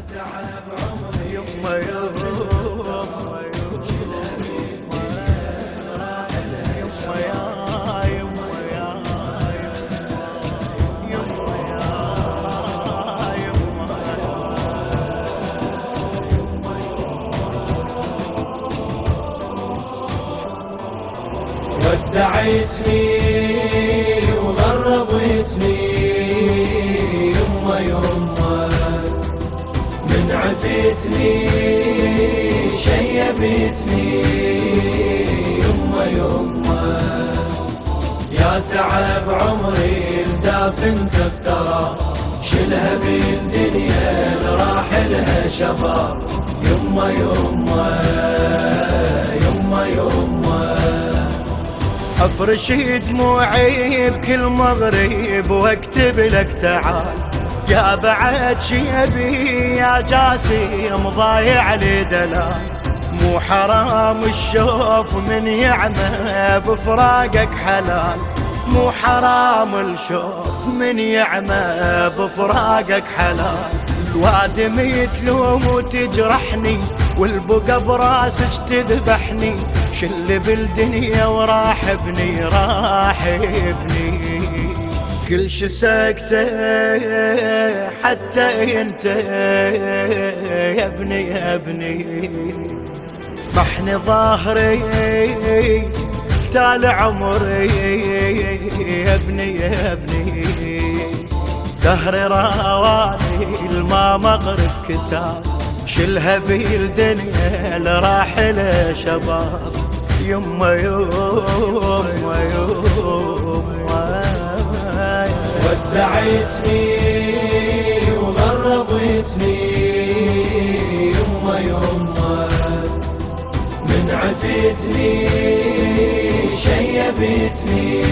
تعب عمري يما يما ودعيتني شيبتني. يما يما. يا تعب عمري لدافنتك ترى شلها بالدنيا راح لها شباب يما يما. يما يما. افرش دموعي بكل مغرب وأكتب لك تعال. يا بعد شيبي يا جاسم ضايع لي دلال. مو حرام الشوف من يعمى بفراقك حلال. مو حرام الشوف من يعمى بفراقك حلال. الوادم يتلوم وتجرحني والبقى براسك تذبحني. شل بالدنيا وراح ابني راح ابني. كل شي سكتة حتى انت يا ابني يا ابني. محني ظهري تال عمري يا ابني يا ابني. دهري راواني الما مغرب كتاب. شلها بالدنيا لراحل شباب. يما يما يما ودعيتني وغربتني يما يما من عفتني شيبتني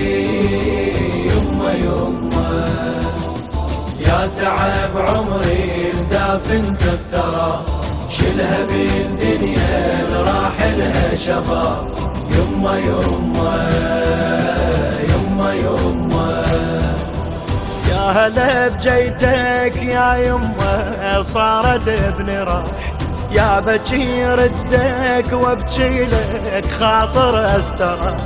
يما يما يا تعب عمري لدافنتك ترى شلها بالدنيا راح لها شباب يما يما هلا بجيتك يا يما صارت ابن راح يا بجي ردك وابجي لك خاطر استراح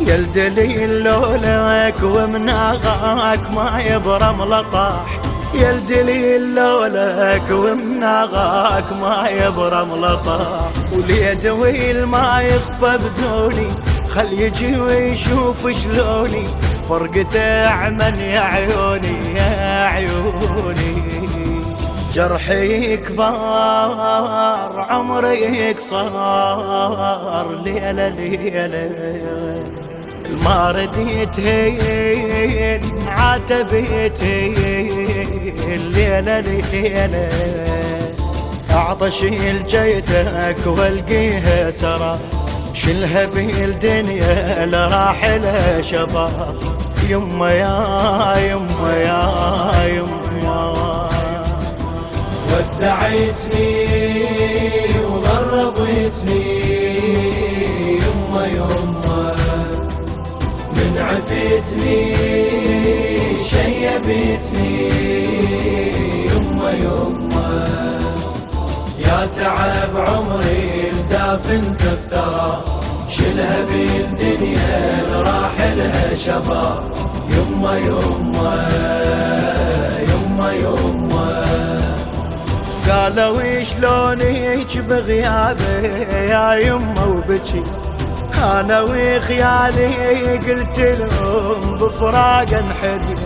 يا الدليل لولك ومناغاك ما يبرم لطاح. يا الدليل لولك ومناغاك ما يبرم لطاح. وليد ويل ما يخفى بدوني خل يجي ويشوف شلوني. فرقته عمن يا عيوني. يا عيوني. جرحي كبار عمري قصار ليلة ليلة. ما رديت هين عاتبيت الليلة ليلة. اعطش الجيتك والقيها سرى شلها بالدنيا لراحل شباب يما يا يما يا يما ودعيتني وغربتني يما يما من عفتني شيبتني يما يما يا تعب عمري لدافنتك ترى شلها بالدنيا راح لها شباب. يما يما يما يما. قالوا شلون هيك بغيابه يا يما وبكي. أنا وخيالي قلت لهم بفراق انحري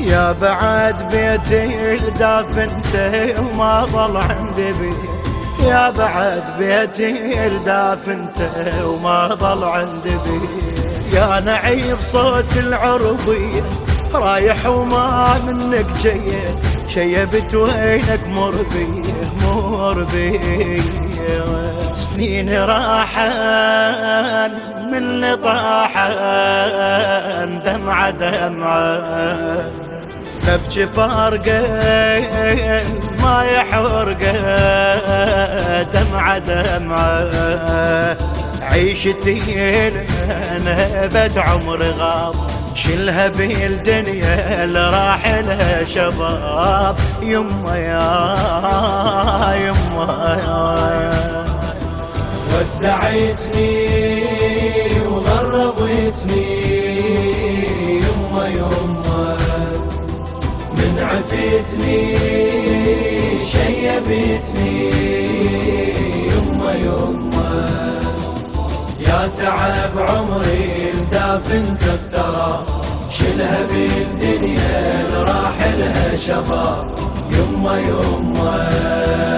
يا بعد بيتي دافنته وما ظل عندي بيت. يا بعد بيتي دافنته وما ظل عندي بيت. يا نعيب صوت العربية رايح وما منك جاية شيبت وينك مر بيه مر بيه سنين راحن من طاحن دمعة دمعة. نبكي فارقين ما يحرقه دمعة دمعة عيشتي أنا بد عمري غاب شلها بالدنيا اللي راح لها شباب. يما يا يما يا. ودعيتني وغربتني يما يما. من عفيتني شيبتني. يما يما. يا تعب عمري مدافن تبترى شلها بالدنيا راح لها شباب يما يما.